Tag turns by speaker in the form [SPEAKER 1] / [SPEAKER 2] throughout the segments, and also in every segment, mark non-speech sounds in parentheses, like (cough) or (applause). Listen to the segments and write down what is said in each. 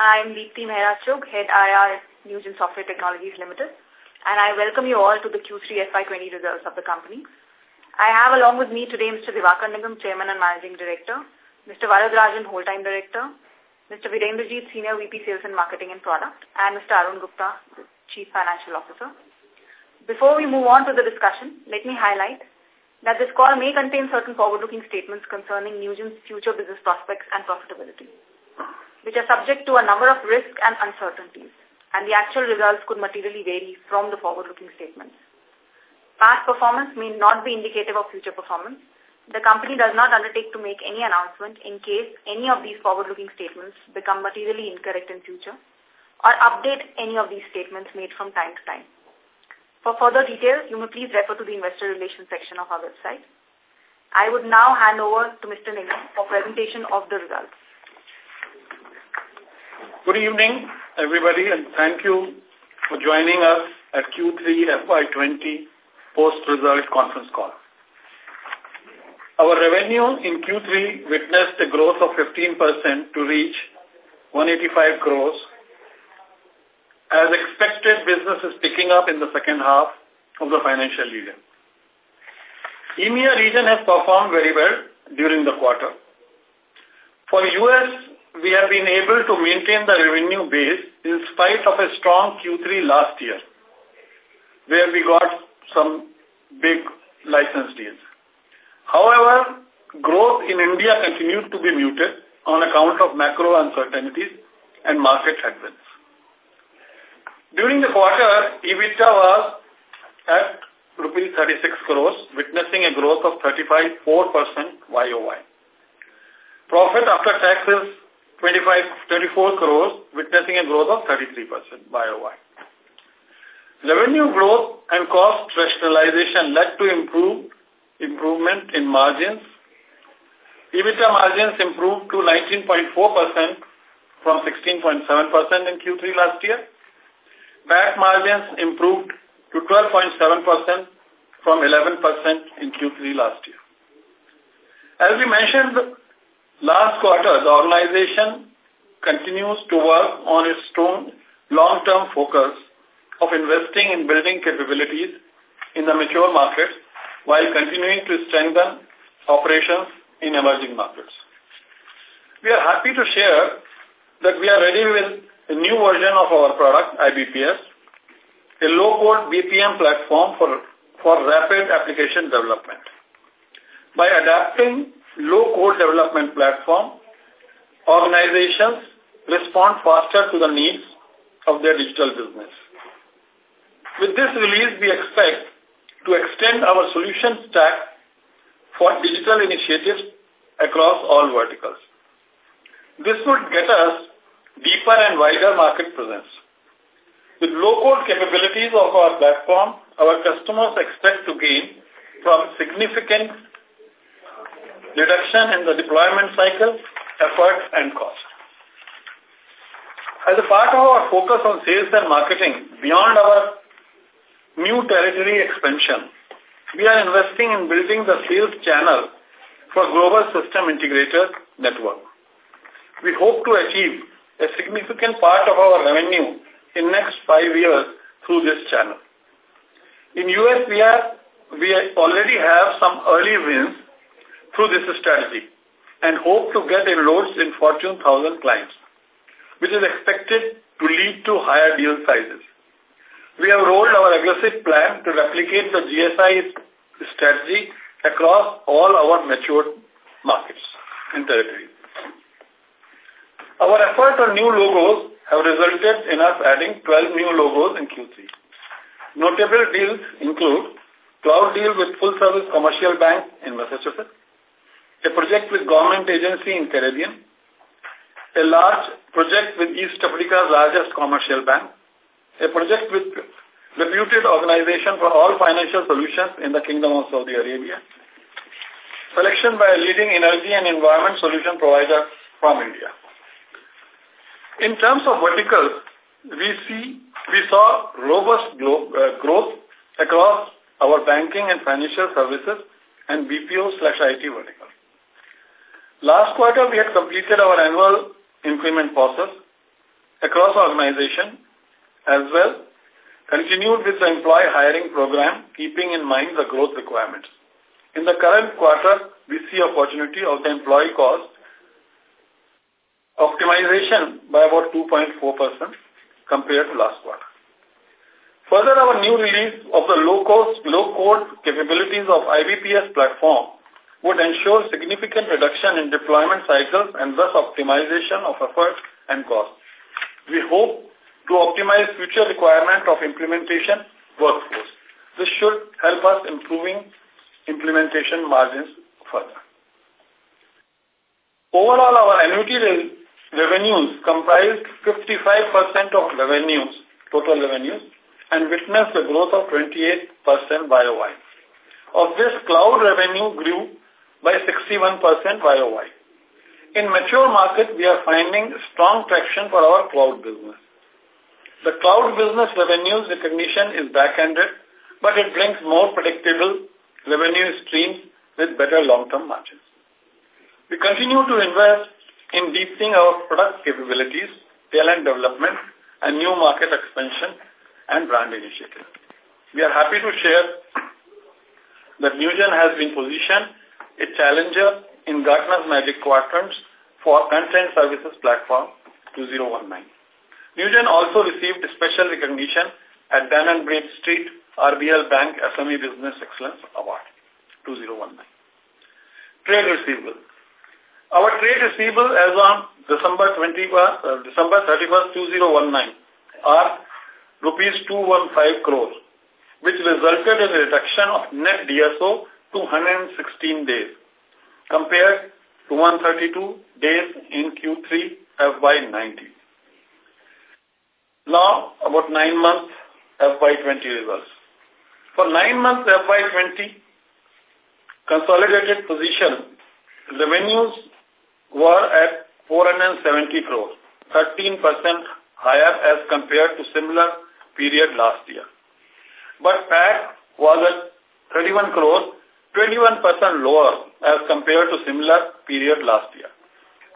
[SPEAKER 1] I'm Mehra Chug, Head IR and Software Technologies Limited, and I welcome you all to the Q3 FY20 results of the company. I have along with me today Mr. Diwakar Nigam, Chairman and Managing Director, Mr. Varadarajan, Whole-Time Director, Mr. Virender Jeet, Senior VP Sales and Marketing and Product, and Mr. Arun Gupta, Chief Financial Officer. Before we move on to the discussion, let me highlight that this call may contain certain forward-looking statements concerning Newgen's future business prospects and profitability which are subject to a number of risks and uncertainties, and the actual results could materially vary from the forward-looking statements. Past performance may not be indicative of future performance. The company does not undertake to make any announcement in case any of these forward-looking statements become materially incorrect in future or update any of these statements made from time to time. For further details, you may please refer to the investor relations section of our website. I would now hand over to Mr. Nigam for presentation of the results.
[SPEAKER 2] Good evening, everybody, and thank you for joining us at Q3 FY20 post-result conference call. Our revenue in Q3 witnessed a growth of 15% to reach 185 crores. As expected, business is picking up in the second half of the financial year. EMEA region has performed very well during the quarter. For US, we have been able to maintain the revenue base in spite of a strong Q3 last year, where we got some big license deals. However, growth in India continued to be muted on account of macro uncertainties and market headwinds. During the quarter, EBITDA was at rupees 36 crores, witnessing a growth of 35.4% YOY. Profit after taxes. 25, 24 crores, witnessing a growth of 33% YOY. Revenue growth and cost rationalization led to improved improvement in margins. EBITDA margins improved to 19.4% from 16.7% in Q3 last year. PAT margins improved to 12.7% from 11% in Q3 last year. As we mentioned Last quarter, the organization continues to work on its strong long-term focus of investing in building capabilities in the mature markets while continuing to strengthen operations in emerging markets. We are happy to share that we are ready with a new version of our product, IBPS, a low-code BPM platform for, for rapid application development. By adapting low-code development platform, organizations respond faster to the needs of their digital business. With this release, we expect to extend our solution stack for digital initiatives across all verticals. This would get us deeper and wider market presence. With low-code capabilities of our platform, our customers expect to gain from significant reduction in the deployment cycle, effort, and cost. As a part of our focus on sales and marketing, beyond our new territory expansion, we are investing in building the sales channel for global system integrator network. We hope to achieve a significant part of our revenue in next five years through this channel. In US, we, are, we already have some early wins through this strategy and hope to get enrolled in Fortune 1000 clients, which is expected to lead to higher deal sizes. We have rolled our aggressive plan to replicate the GSI strategy across all our mature markets and territories. Our effort on new logos have resulted in us adding 12 new logos in Q3. Notable deals include cloud deal with full-service commercial bank in Massachusetts, a project with government agency in Caribbean, a large project with East Africa's largest commercial bank, a project with reputed organization for all financial solutions in the Kingdom of Saudi Arabia, selection by a leading energy and environment solution provider from India. In terms of verticals, we see we saw robust uh, growth across our banking and financial services and BPO slash IT verticals. Last quarter, we had completed our annual increment process across organization as well, continued with the employee hiring program, keeping in mind the growth requirements. In the current quarter, we see opportunity of the employee cost optimization by about 2.4% compared to last quarter. Further, our new release of the low-cost, low-code capabilities of IBPS platform would ensure significant reduction in deployment cycles and thus optimization of effort and cost. We hope to optimize future requirement of implementation workforce. This should help us improving implementation margins further. Overall, our annuity revenues comprised 55% of revenues, total revenues, and witnessed a growth of 28% YOY. Of this, cloud revenue grew by 61% YOY. In mature market, we are finding strong traction for our cloud business. The cloud business revenues recognition is back-ended, but it brings more predictable revenue streams with better long-term margins. We continue to invest in deepening our product capabilities, talent development, and new market expansion and brand initiatives. We are happy to share that Newgen has been positioned a challenger in Gartner's Magic Quadrants for Content Services Platform 2019. Newgen also received special recognition at Dun and Bradstreet RBL Bank SME Business Excellence Award 2019. Trade receivable. Our trade receivable as on December 20, uh, December 31, 2019 are rupees 215 crores, which resulted in a reduction of net DSO to 116 days, compared to 132 days in Q3 FY19. Now, about nine months FY20 results. For nine months FY20, consolidated position, revenues were at 470 crore, 13% higher as compared to similar period last year. But PAT was at 31 crore, 21% lower as compared to similar period last year.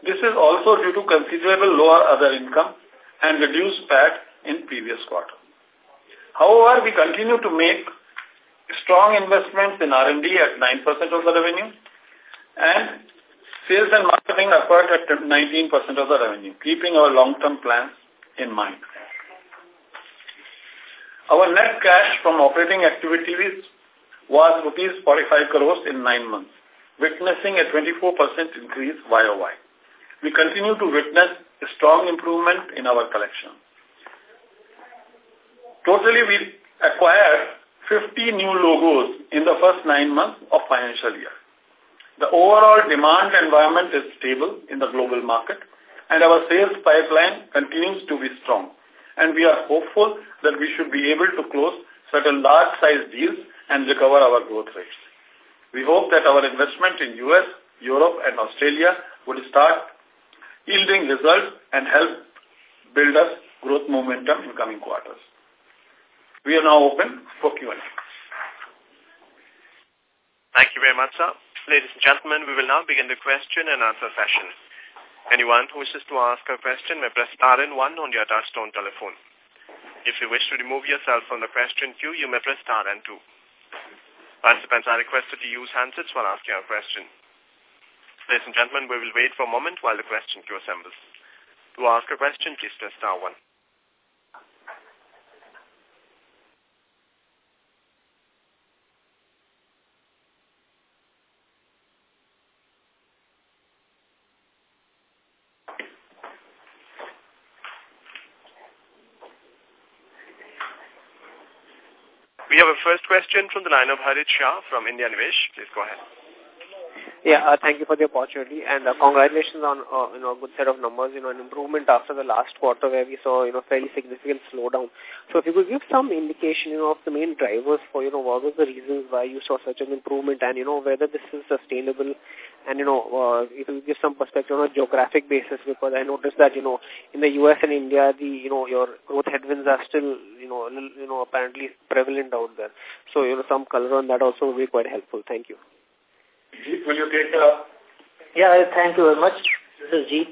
[SPEAKER 2] This is also due to considerable lower other income and reduced PAT in previous quarter. However, we continue to make strong investments in R&D at 9% of the revenue and sales and marketing effort at 19% of the revenue, keeping our long-term plans in mind. Our net cash from operating activities was rupees 45 crores in nine months, witnessing a 24% increase YOY. We continue to witness a strong improvement in our collection. Totally, we acquired 50 new logos in the first nine months of financial year. The overall demand environment is stable in the global market and our sales pipeline continues to be strong. And we are hopeful that we should be able to close certain large-sized deals and recover our growth rates. We hope that our investment in U.S., Europe and Australia would start yielding results and help build us growth momentum in coming quarters. We are now open for Q&A. Thank you very much, sir. Ladies and gentlemen, we
[SPEAKER 3] will now begin the question and answer session. Anyone who wishes to ask a question may press star and one on your touchstone telephone. If you wish to remove yourself from the question queue, you may press star and two. Participants are requested to use handsets while asking a question. Ladies and gentlemen, we will wait for a moment while the question queue assembles. To ask a question, please press star one. We have a first question from the line of Harit Shah from India Nivesh. Please go ahead.
[SPEAKER 4] Yeah, uh, thank you for the opportunity and uh, congratulations on uh, you know a good set of numbers, you know an improvement after the last quarter where we saw you know fairly significant slowdown. So if you could give some indication you know of the main drivers for you know what was the reasons why you saw such an improvement and you know whether this is sustainable and you know uh, if you give some perspective on a geographic basis because I noticed that you know in the US and India the you know your growth headwinds are still you know, you know, apparently prevalent out there. So, you know, some color on that also would be quite helpful. Thank you. Jeet, will you take the... Uh... Yeah, thank you very much. This is Jeet.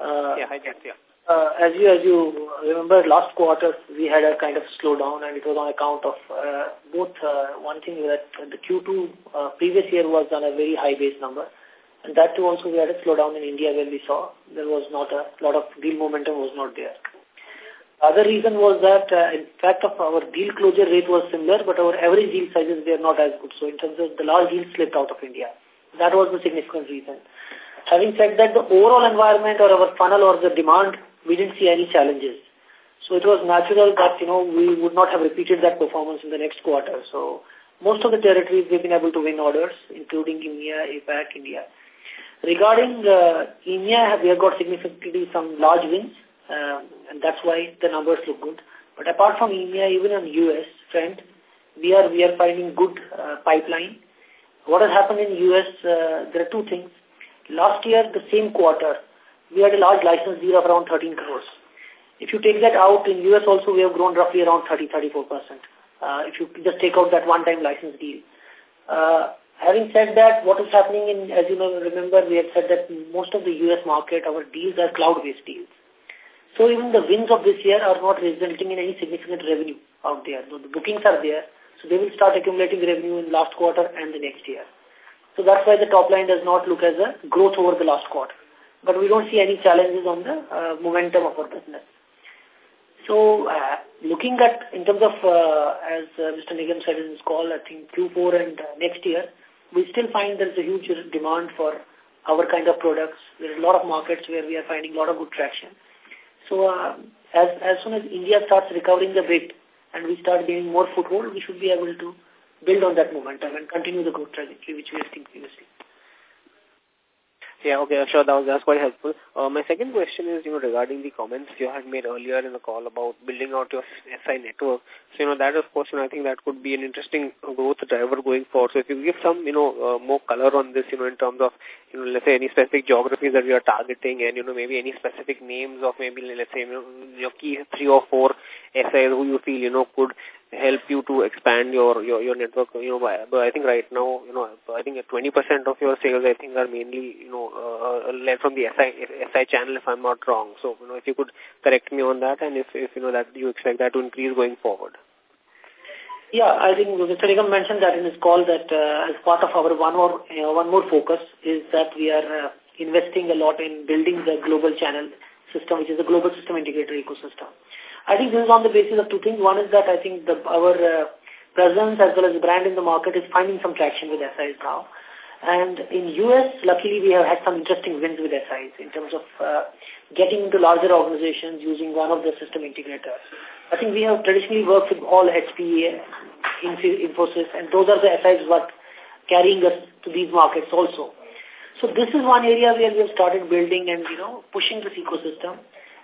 [SPEAKER 4] Uh, yeah, hi, Jeet, yeah. Uh,
[SPEAKER 5] as you as you remember last quarter we had a kind of slowdown and it was on account of uh, both uh, one thing that the Q2 uh, previous year was on a very high base number and that too also we had a slowdown in India where we saw there was not a lot of deal momentum was not there other reason was that, uh, in fact, of our deal closure rate was similar, but our average deal sizes were not as good. So in terms of the large deals slipped out of India. That was the significant reason. Having said that, the overall environment or our funnel or the demand, we didn't see any challenges. So it was natural that, you know, we would not have repeated that performance in the next quarter. So most of the territories we've been able to win orders, including India, APAC, India. Regarding uh, india we have got significantly some large wins um, and that's why the numbers look good. But apart from India, even on U.S. front, we are we are finding good uh, pipeline. What has happened in U.S., uh, there are two things. Last year, the same quarter, we had a large license deal of around 13 crores. If you take that out, in U.S. also we have grown roughly around 30-34%. Uh, if you just take out that one-time license deal. Uh, having said that, what is happening in, as you know, remember, we had said that most of the U.S. market, our deals are cloud-based deals. So even the wins of this year are not resulting in any significant revenue out there. So the bookings are there. So they will start accumulating revenue in last quarter and the next year. So that's why the top line does not look as a growth over the last quarter. But we don't see any challenges on the uh, momentum of our business. So uh, looking at, in terms of, uh, as uh, Mr. Nigam said in his call, I think Q4 and uh, next year, we still find there's a huge demand for our kind of products. There's a lot of markets where we are finding a lot of good traction. So uh, as, as soon as India starts recovering a bit and we start gaining more foothold, we should
[SPEAKER 4] be able to build on that momentum and continue the growth trajectory which we have seen previously. Yeah, okay, sure. That was, that was quite helpful. Uh, my second question is, you know, regarding the comments you had made earlier in the call about building out your SI network. So, you know, that, of course, you know, I think that could be an interesting growth driver going forward. So, if you give some, you know, uh, more color on this, you know, in terms of, you know, let's say any specific geographies that you are targeting and, you know, maybe any specific names of maybe, let's say, you know, your key three or four SIs who you feel, you know, could help you to expand your, your, your network, you know, but I think right now, you know, I think 20% of your sales, I think, are mainly, you know, uh, uh led from the SI, SI channel, if I'm not wrong. So, you know, if you could correct me on that and if, if you know, that you expect that to increase going forward.
[SPEAKER 5] Yeah, I think Mr. Nigam mentioned that in his call that uh, as part of our one more, uh, one more focus is that we are uh, investing a lot in building the global channel system, which is a global system integrator ecosystem. I think this is on the basis of two things. One is that I think the, our uh, presence as well as brand in the market is finding some traction with SIs now. And in US, luckily, we have had some interesting wins with SIs in terms of uh, getting into larger organizations using one of the system integrators. I think we have traditionally worked with all HP, Infosys, and those are the SIs what carrying us to these markets also. So this is one area where we have started building and, you know, pushing this ecosystem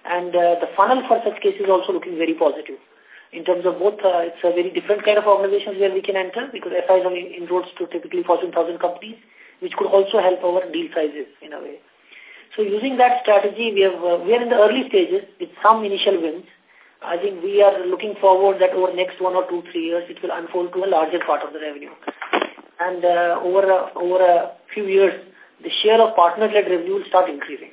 [SPEAKER 5] and uh, the funnel for such cases also looking very positive. In terms of both, uh, it's a very different kind of organizations where we can enter because SIs are inroads to typically Fortune 1000 companies, which could also help our deal sizes in a way. So using that strategy, we have uh, we are in the early stages with some initial wins. I think we are looking forward that over next one or two, three years, it will unfold to a larger part of the revenue. And uh, over, a, over a few years, the share of partner-led revenue will start increasing.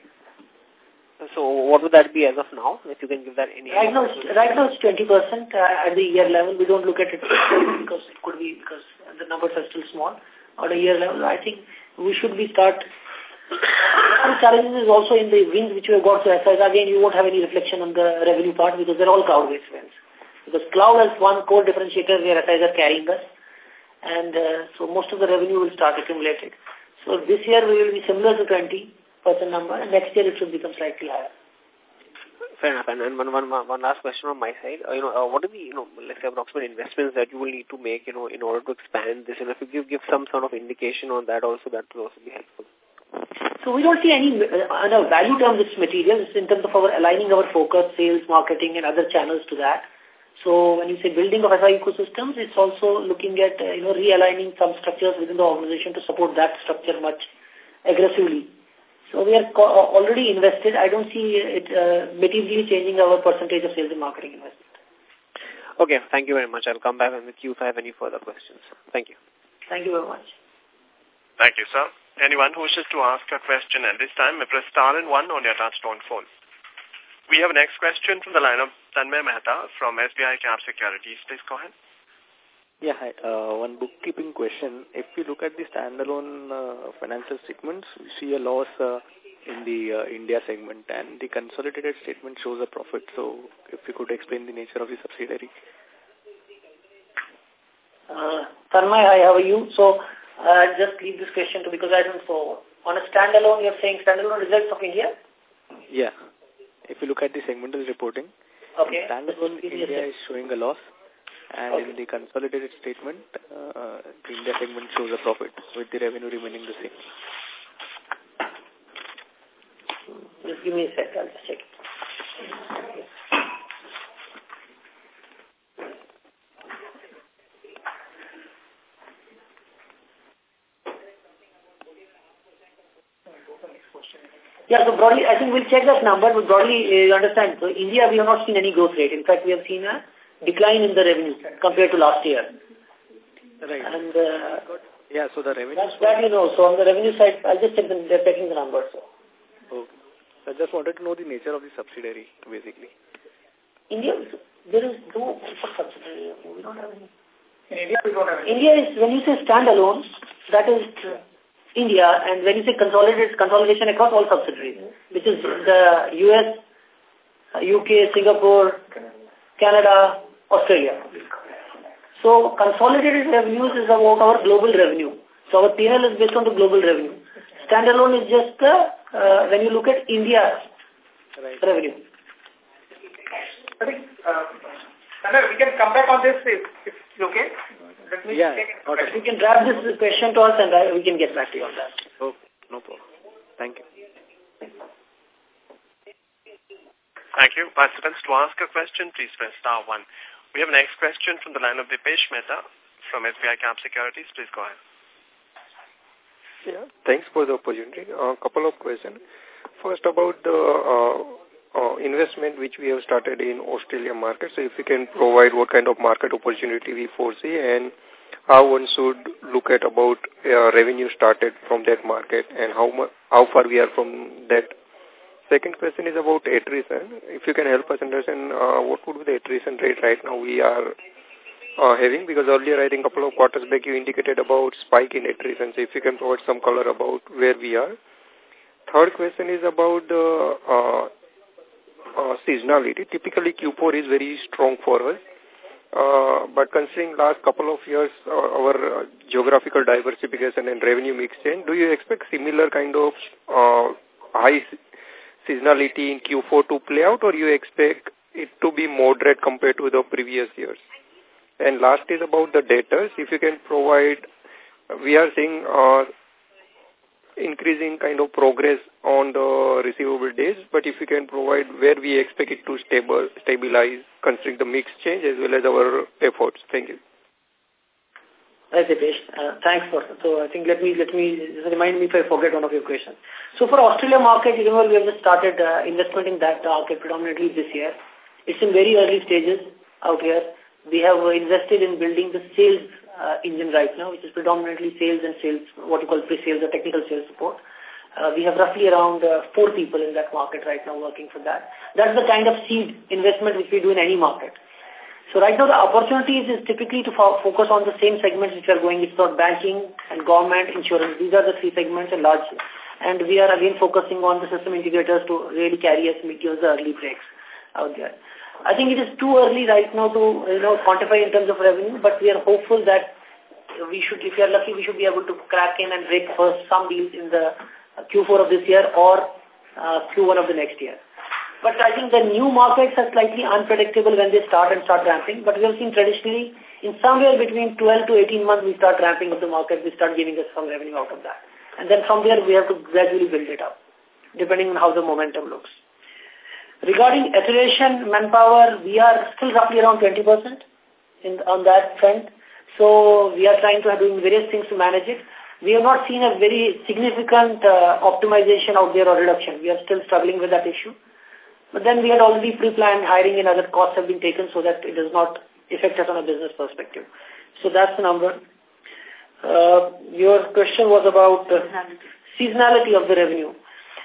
[SPEAKER 4] So what would that be as of now,
[SPEAKER 5] if you can give that any... Right now, right now it's 20% uh, at the year level. We don't look at it (coughs) because it could be because the numbers are still small. At a year level, I think we should be start... the challenges is also in the wins which we have got. So as again, you won't have any reflection on the revenue part because they're all cloud-based wins. Because cloud is one core differentiator where SIs are carrying us. And uh, so most of the revenue will start accumulating. So this year we will be similar to 20 number, and next year it should become slightly higher.
[SPEAKER 4] Fair enough. And, and one, one, one last question on my side. Uh, you know, uh, what are the, you know, let's say approximate investments that you will need to make, you know, in order to expand this? And if you give, give some sort of indication on that also, that will also be helpful. So we don't see any, uh, on a value term, this material It's in terms of our aligning our focus,
[SPEAKER 5] sales, marketing, and other channels to that. So when you say building of SI ecosystems, it's also looking at, uh, you know, realigning some structures within the organization to support that structure much aggressively. So we are already invested. I don't see it uh, materially
[SPEAKER 4] changing our percentage of sales and marketing investment. Okay, thank you very much. I'll come back and the you if I have any further questions. Thank you. Thank you very much.
[SPEAKER 3] Thank you, sir. Anyone who wishes to ask a question at this time may press star and one on your touchstone phone. We have a next question from the line of Tanmay Mehta from SBI Cap Securities. Please go ahead.
[SPEAKER 4] Yeah, hi. Uh, one bookkeeping question. If we look at the standalone uh, financial statements, we see a loss uh, in the uh, India segment and the consolidated statement shows a profit. So if you could explain the nature of the subsidiary.
[SPEAKER 5] Uh, Tanmay, hi, how are you? So uh, just leave this question to because I don't know. On a standalone, you're saying standalone results of India?
[SPEAKER 4] Yeah. If you look at the segmental reporting,
[SPEAKER 5] okay. standalone India is
[SPEAKER 4] showing a loss and okay. in the consolidated statement, uh, the India segment shows a profit with the revenue remaining the same.
[SPEAKER 5] Just give me a 2nd I'll check. Yeah, so broadly, I think we'll check that number, but broadly, uh, you understand. So India, we have not seen any growth rate. In fact, we have seen a decline in the revenue compared to last year.
[SPEAKER 4] Right. And, uh, yeah, so the revenue... That's that you know. So on the revenue side, I'll just check the, they're checking the numbers. So. Okay. I just wanted to know the nature of the subsidiary, basically. India, there is no subsidiary.
[SPEAKER 5] We don't have any. In India, we don't have any. India is, when you say standalone, that is... India, and when you say consolidated, consolidation across all subsidiaries, which is the US, UK, uh, Singapore, Canada, Australia. So consolidated revenues is about our global revenue. So our PL is based on the global revenue. Standalone is just the, uh, when you look at India right. revenue.
[SPEAKER 6] I think, uh, we can come back on this if, if it's okay.
[SPEAKER 5] Let me yeah, okay. We can drop this question to us and I, uh, we can get back to you on that. Okay, no
[SPEAKER 3] problem. Thank you. Thank you. Participants, to ask a question, please press star one. We have next question from the line of Dipesh Mehta from SBI Cap Securities. Please go ahead.
[SPEAKER 6] Yeah, thanks for the opportunity. A uh, couple of questions. First, about the uh, uh, investment which we have started in Australia market. So if you can provide what kind of market opportunity we foresee and how one should look at about uh, revenue started from that market and how how far we are from that Second question is about attrition. If you can help us understand uh, what would be the attrition rate right now we are uh, having, because earlier I think a couple of quarters back you indicated about spike in attrition. So if you can provide some color about where we are. Third question is about the uh, uh, seasonality. Typically Q4 is very strong for us. Uh, but considering last couple of years, uh, our uh, geographical diversification and revenue mix change, do you expect similar kind of uh, high seasonality in Q4 to play out or you expect it to be moderate compared to the previous years? And last is about the debtors. If you can provide, we are seeing uh, increasing kind of progress on the receivable days, but if you can provide where we expect it to stable, stabilize, considering the mix change as well as our efforts. Thank you.
[SPEAKER 5] Hi, Dipesh. Uh, thanks for so I think let me let me remind me if I forget one of your questions. So for Australia market, you know we have just started uh, investment in that market predominantly this year. It's in very early stages out here. We have uh, invested in building the sales uh, engine right now, which is predominantly sales and sales, what you call pre-sales or technical sales support. Uh, we have roughly around uh, four people in that market right now working for that. That's the kind of seed investment which we do in any market. So right now the opportunity is, typically to fo focus on the same segments which are going. It's not banking and government, insurance. These are the three segments and large. And we are again focusing on the system integrators to really carry us, give us the early breaks out there. I think it is too early right now to you know quantify in terms of revenue, but we are hopeful that we should, if we are lucky, we should be able to crack in and break first some deals in the Q4 of this year or uh, Q1 of the next year. But I think the new markets are slightly unpredictable when they start and start ramping. But we have seen traditionally in somewhere between 12 to 18 months, we start ramping up the market. We start giving us some revenue out of that. And then from there, we have to gradually build it up, depending on how the momentum looks. Regarding acceleration, manpower, we are still roughly around 20% in, on that front. So we are trying to doing various things to manage it. We have not seen a very significant uh, optimization out there or reduction. We are still struggling with that issue. But then we had already pre-planned hiring and other costs have been taken so that it does not affect us on a business perspective. So that's the number. Uh, your question was about uh, seasonality of the revenue.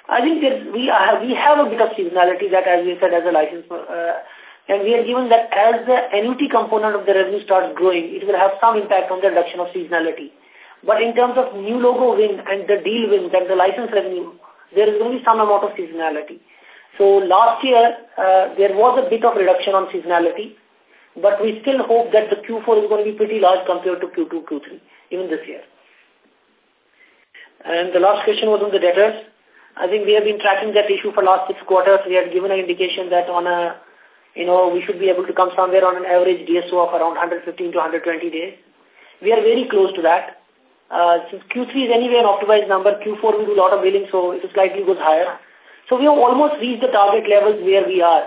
[SPEAKER 5] I think that we, are, we have a bit of seasonality that, as we said, as a license, uh, and we are given that as the annuity component of the revenue starts growing, it will have some impact on the reduction of seasonality. But in terms of new logo win and the deal win and the license revenue, there is going to be some amount of seasonality. So last year, uh, there was a bit of reduction on seasonality, but we still hope that the Q4 is going to be pretty large compared to Q2, Q3, even this year. And the last question was on the debtors. I think we have been tracking that issue for last six quarters. We had given an indication that on a, you know, we should be able to come somewhere on an average DSO of around 115 to 120 days. We are very close to that. Uh, since Q3 is anyway an optimized number, Q4 we do a lot of billing, so it slightly goes higher. So we have almost reached the target levels where we are.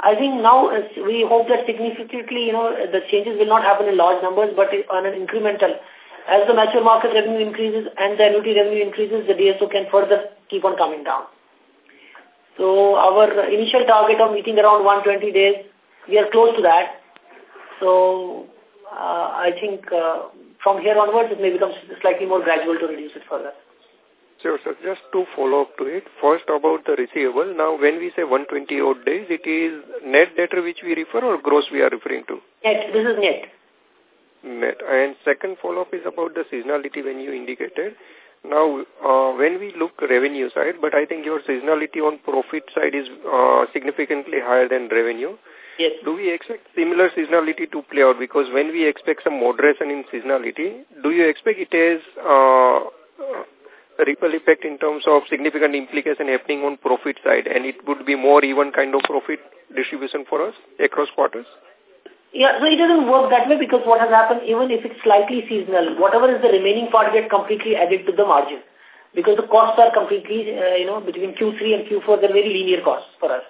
[SPEAKER 5] I think now we hope that significantly, you know, the changes will not happen in large numbers, but on an incremental. As the mature market revenue increases and the annuity revenue increases, the DSO can further keep on coming down. So our initial target of meeting around 120 days, we are close to that. So uh, I think uh, from here onwards, it may become slightly more gradual to reduce it further.
[SPEAKER 6] Sure, sir. Just to follow up to it, first about the receivable. Now, when we say 120 odd days, it is net debtor which we refer or gross we are referring to? Net. This is net. Net. And second follow-up is about the seasonality when you indicated. Now, uh, when we look revenue side, but I think your seasonality on profit side is uh, significantly higher than revenue. Yes. Do we expect similar seasonality to play out? Because when we expect some moderation in seasonality, do you expect it is uh, ripple effect in terms of significant implication happening on profit side and it would be more even kind of profit distribution for us across quarters?
[SPEAKER 5] Yeah, so it doesn't work that way because what has happened, even if it's slightly seasonal, whatever is the remaining part get completely added to the margin because the costs are completely, uh, you know, between Q3 and Q4, they're very linear costs for us.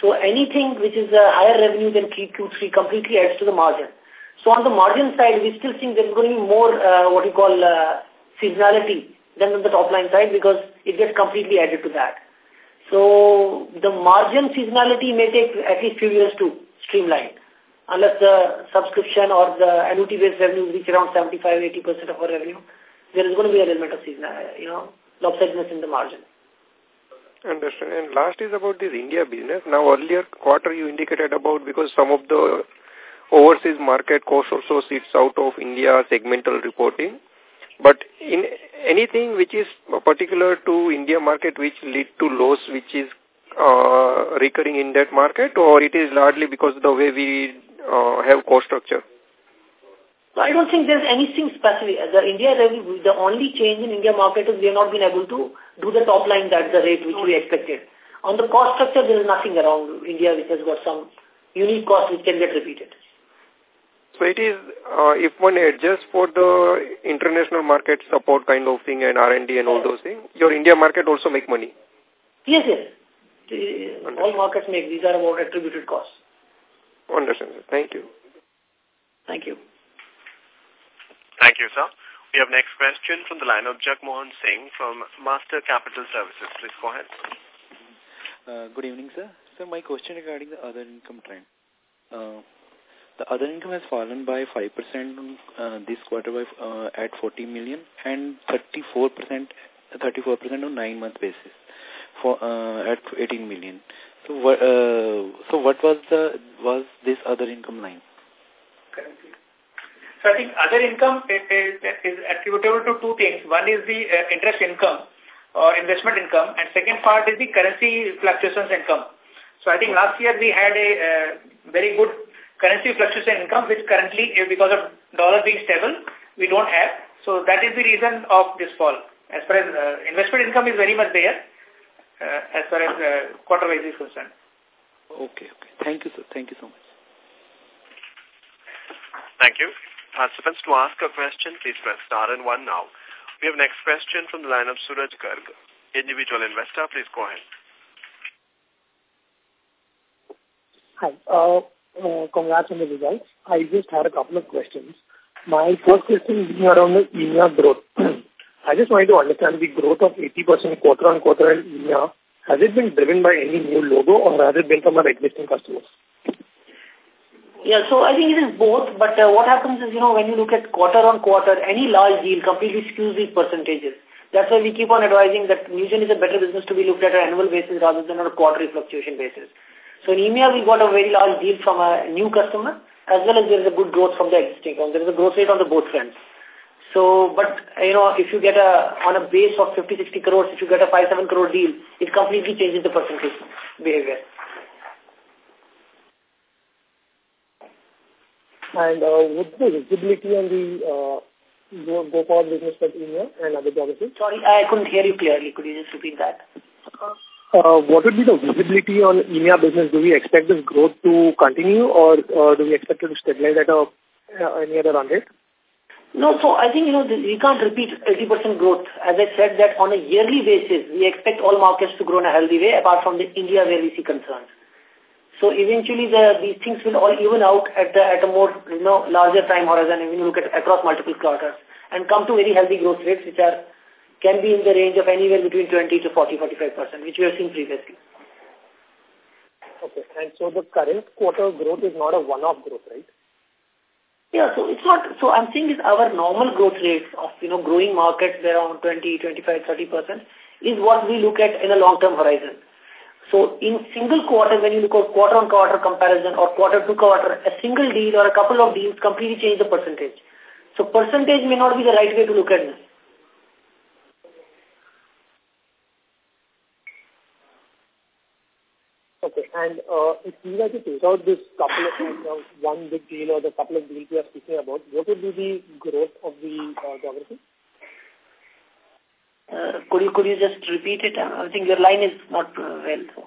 [SPEAKER 5] So anything which is a higher revenue than Q3 completely adds to the margin. So on the margin side, we still think there's going to be more uh, what you call uh, seasonality than on the top line side because it gets completely added to that. So the margin seasonality may take at least few years to streamline unless the subscription or the annuity-based revenue reach around 75-80% of our revenue. There is going to be an element of seasonality, you know,
[SPEAKER 6] lopsidedness in the margin. Understand. And last is about this India business. Now, earlier quarter you indicated about because some of the overseas market costs also sits out of India segmental reporting. But in anything which is particular to India market which lead to loss which is uh, recurring in that market or it is largely because of the way we uh, have cost structure?
[SPEAKER 5] No, I don't think there's anything specific. The India revenue, the only change in India market is we have not been able to do the top line at the rate which we expected. On the cost structure, there is nothing around India which has got some unique cost which can get repeated.
[SPEAKER 6] So it is, uh, if one adjusts for the international market support kind of thing and R&D and all those things, your India market also make money?
[SPEAKER 5] Yes, yes. All markets make. These are about
[SPEAKER 6] attributed costs. Understand, Thank you. Thank you.
[SPEAKER 3] Thank you, sir. We have next question from the line of Jagmohan Singh from Master Capital Services. Please go ahead.
[SPEAKER 4] Uh, good evening, sir.
[SPEAKER 3] Sir, my question regarding
[SPEAKER 4] the other income trend. Uh, the other income has fallen by 5% uh, this quarter by, uh, at 40 million and 34% 34% on nine month basis for uh, at 18 million. So what uh, so what was the was this other income line? So I think other income is, is, attributable to two things. One is the uh, interest income or investment income and second part is the currency fluctuations income. So I think last year we had a uh, very good currency fluctuation income, which currently, eh, because of dollar being stable, we don't have. So that is the reason of this fall. As far as uh, investment income is very much there, uh, as far as uh, quarter-wise is concerned. Okay,
[SPEAKER 2] okay. Thank you, sir. Thank you so much.
[SPEAKER 3] Thank you. Participants, to ask a question, please press star and one now. We have next question from the line of Suraj Garg, individual investor. Please go ahead.
[SPEAKER 5] Hi. Uh, uh, congrats on the results. I just had a couple of questions.
[SPEAKER 4] My first question is around the EMEA growth. (clears throat) I just wanted to understand the growth of 80% quarter on quarter in EMEA. Has it been driven by any new logo or has it been from our existing customers?
[SPEAKER 5] Yeah, so I think it is both, but uh, what happens is, you know, when you look at quarter on quarter, any large deal completely skews these percentages. That's why we keep on advising that Newgen is a better business to be looked at on an annual basis rather than on a quarterly fluctuation basis. So in EMEA, we got a very large deal from a new customer, as well as there is a good growth from the existing one. There is a growth rate on the both fronts. So, but, you know, if you get a, on a base of 50, 60 crores, if you get a 5, 7 crore deal, it completely changes the percentage behavior. And uh, what's the visibility on the uh, go, go business in India and other geographies? Sorry, I couldn't hear you clearly. Could you just repeat that? Uh
[SPEAKER 4] uh, what would be the visibility on EMEA business? Do we expect this growth to continue or, or uh, do we expect it to stabilize at a, uh, any other run rate?
[SPEAKER 5] No, so I think, you know, we can't repeat 80% growth. As I said that on a yearly basis, we expect all markets to grow in a healthy way apart from the India where we see concerns. So eventually the, these things will all even out at, the, at a more, you know, larger time horizon when you look at across multiple quarters and come to very healthy growth rates which are can be in the range of anywhere between 20 to 40, 45%, which we have seen previously. Okay. And so the current quarter growth is not a one-off growth, right? Yeah, so it's not, so I'm saying is our normal growth rates of, you know, growing markets around 20, 25, 30% is what we look at in a long-term horizon. So in single quarter, when you look at quarter-on-quarter -quarter comparison or quarter-to-quarter, a single deal or a couple of deals completely change the percentage. So percentage may not be the right way to look at this. Okay. And uh, if you were to take out this couple of uh, uh, one big deal or the couple of deals we are speaking about, what would be the growth of the uh, geography? Uh, could you could you just repeat it? I think your line is not uh, well. So.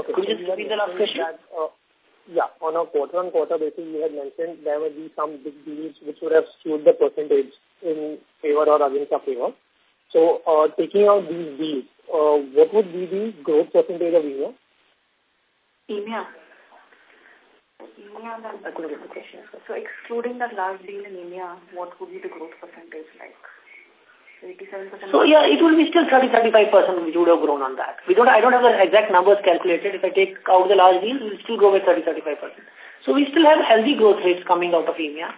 [SPEAKER 5] Okay. Could so you just repeat the last question? That, uh, yeah, on a quarter-on-quarter -quarter basis, you had mentioned there would be some big deals which would have skewed the percentage in favor or against a favor. So, uh, taking out these deals, uh, what would be the growth percentage of India?
[SPEAKER 1] EMEA. EMEA, question. So excluding that large deal in EMEA, what would be the growth percentage like? 87%? So yeah, it will be
[SPEAKER 5] still 30-35% which would have grown on that. We don't, I don't have the exact numbers calculated. If I take out the large deals, we'll still grow by 30-35%. So we still have healthy growth rates coming out of EMEA.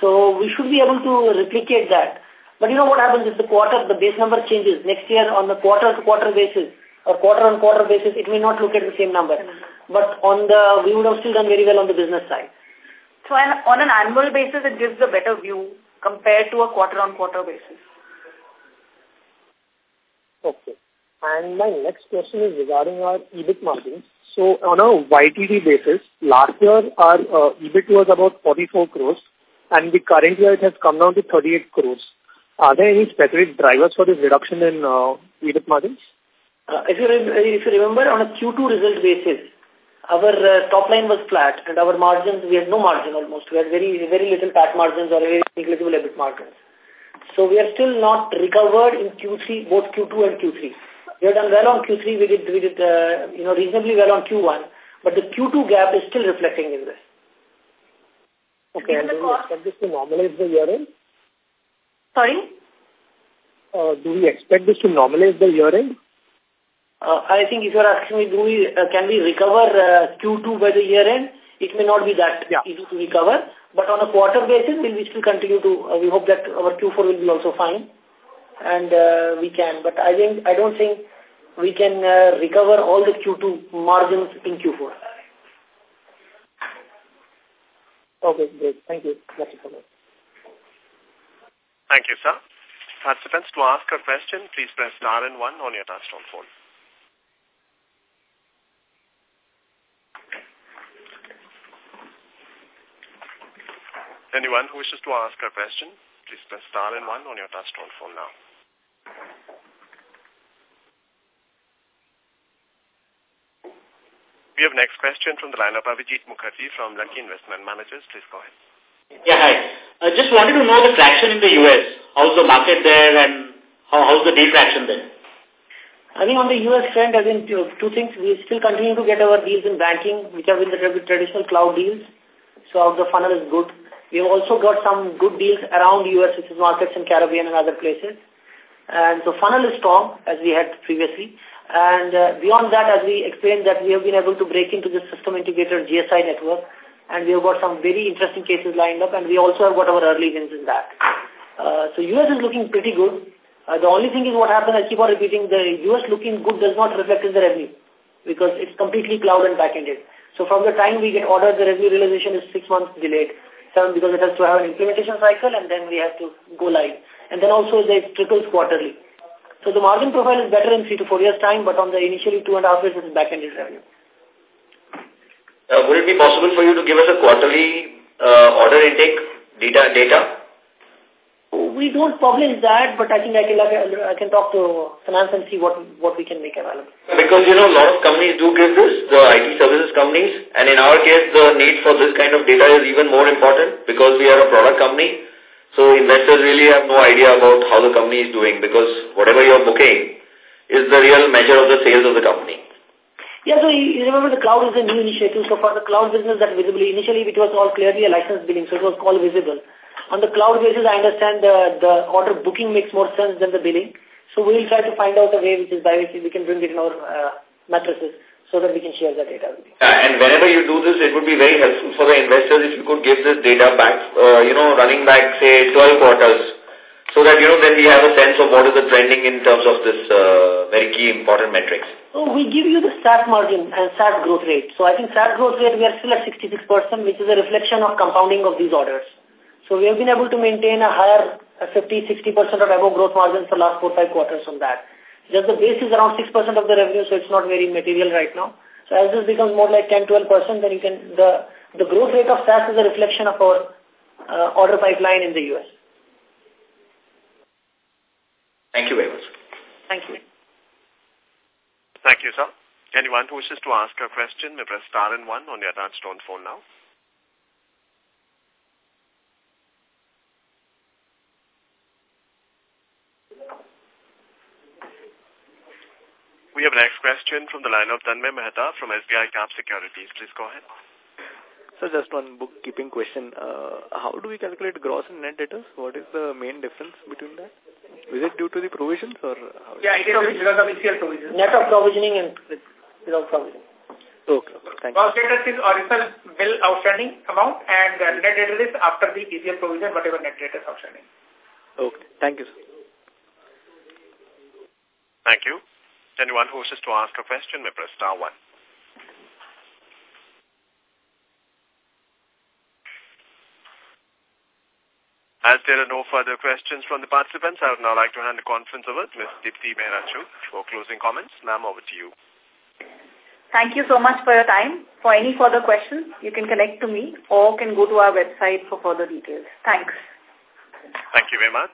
[SPEAKER 5] So we should be able to replicate that. But you know what happens is the quarter, the base number changes. Next year on the quarter-to-quarter -quarter basis, or quarter-on-quarter basis, it may not look at the same number. But on the, we would have still done very well on the business side.
[SPEAKER 1] So an, on an annual basis, it gives a better view compared to a quarter-on-quarter -quarter basis.
[SPEAKER 5] Okay. And my next question is regarding our EBIT margins.
[SPEAKER 4] So on a YTD basis, last year our uh, EBIT was about 44 crores and the current year it has come down to 38 crores. Are there any specific drivers for this reduction in uh, EBIT margins?
[SPEAKER 5] Uh, if, you if you remember, on a Q2 result basis, our uh, top line was flat and our margins, we had no margin almost. We had very very little PAT margins or very negligible EBIT margins. So we are still not recovered in Q3, both Q2 and Q3. We have done well on Q3, we did, we did uh, you know, reasonably well on Q1, but the Q2 gap is still reflecting in this. Okay, and do we expect this to normalize the year end? Sorry?
[SPEAKER 4] Uh, do we expect this to normalize the year end?
[SPEAKER 5] Uh, I think if you're asking me, do we, uh, can we recover uh, Q2 by the year end, it may not be that yeah. easy to recover. But on a quarter basis, will we still continue to, uh, we hope that our Q4 will be also fine. And uh, we can. But I think I don't think we can uh, recover all the Q2 margins in Q4. Okay, great. Thank you. That's it for
[SPEAKER 3] me. Thank you, sir. Participants, to ask a question, please press star and one on your touchtone phone. Anyone who wishes to ask a question, please press star and one on your touchtone phone now. We have next question from the line of Abhijit Mukherjee from Lucky Investment Managers. Please go ahead. Yeah, hi. I just wanted to know the traction in the U.S. How's the market there and how, how's the deal traction there?
[SPEAKER 5] I think on the U.S. trend, I think two, two things. We still continue to get our deals in banking, which are been the traditional cloud deals. So the funnel is good. We've also got some good deals around US, which is markets in Caribbean and other places. And so funnel is strong, as we had previously. And uh, beyond that, as we explained, that we have been able to break into the system integrator GSI network, and we have got some very interesting cases lined up, and we also have got our early wins in that. Uh, so US is looking pretty good. Uh, the only thing is what happens, I keep on repeating, the US looking good does not reflect in the revenue because it's completely cloud and back-ended. So from the time we get ordered, the revenue realization is six months delayed because it has to have an implementation cycle and then we have to go live. And then also they trickles quarterly. So the margin profile is better in three to four years' time, but on the initially two and a half years, it is back-ended revenue.
[SPEAKER 4] Uh, would it be possible for you to give us a quarterly uh, order intake data? data?
[SPEAKER 5] we don't publish that, but I think I can, I can talk to finance and see what, what we can make available.
[SPEAKER 4] Because, you know, a lot of companies do give this, the IT services companies, and in our case, the need for this kind of data is even more important because we are a product company. So investors really have no idea about how the company is doing because whatever you're booking is the real measure of the sales of the company.
[SPEAKER 5] Yeah, so you, you remember the cloud is a new initiative. So for the cloud business that visibly, initially it was all clearly a license billing, so it was all visible. On the cloud basis, I understand the, the order booking makes more sense than the billing. So we'll try to find out a way which is by which we can bring it in our uh, matrices so that we can share the data with
[SPEAKER 4] you. Uh, and whenever you do this, it would be very helpful for the investors if you could give this data back, uh, you know, running back, say, 12 quarters, so that, you know, then we have a sense of what is the trending in terms of this uh, very key important metrics.
[SPEAKER 5] So we give you the start margin and start growth rate. So I think start growth rate, we are still at 66%, which is a reflection of compounding of these orders. So we have been able to maintain a higher 50-60% uh, of above growth margins for last 4-5 quarters on that. Just the base is around 6% of the revenue, so it's not very material right now. So as this becomes more like 10-12%, then you can, the, the growth rate of SaaS is a reflection of our uh, order pipeline in the U.S.
[SPEAKER 3] Thank you very much. Thank you. Thank you, sir. Anyone who wishes to ask a question may press star and one on your touch-tone phone now. We have next question from the line of Tanmay Mehta from SBI Cap Securities. Please go ahead.
[SPEAKER 4] So just one bookkeeping question. Uh, how do we calculate gross and net debtors? What is the main difference between that? Is it due to the provisions or? yeah, it is because of ECL provisions. Net of provisioning and without provisioning. Okay. Thank gross you. debtors is original bill outstanding amount and uh, net debtors is after the ECL provision, whatever net debtors outstanding. Okay. Thank
[SPEAKER 3] you, sir. Thank you. Anyone who wishes to ask a question may press star one. As there are no further questions from the participants, I would now like to hand the conference over to Ms. Dipti Mehrachu for closing comments. Ma'am, over to you.
[SPEAKER 1] Thank you so much for your time. For any further questions, you can connect to me or can go to our website for further details. Thanks.
[SPEAKER 3] Thank you very much.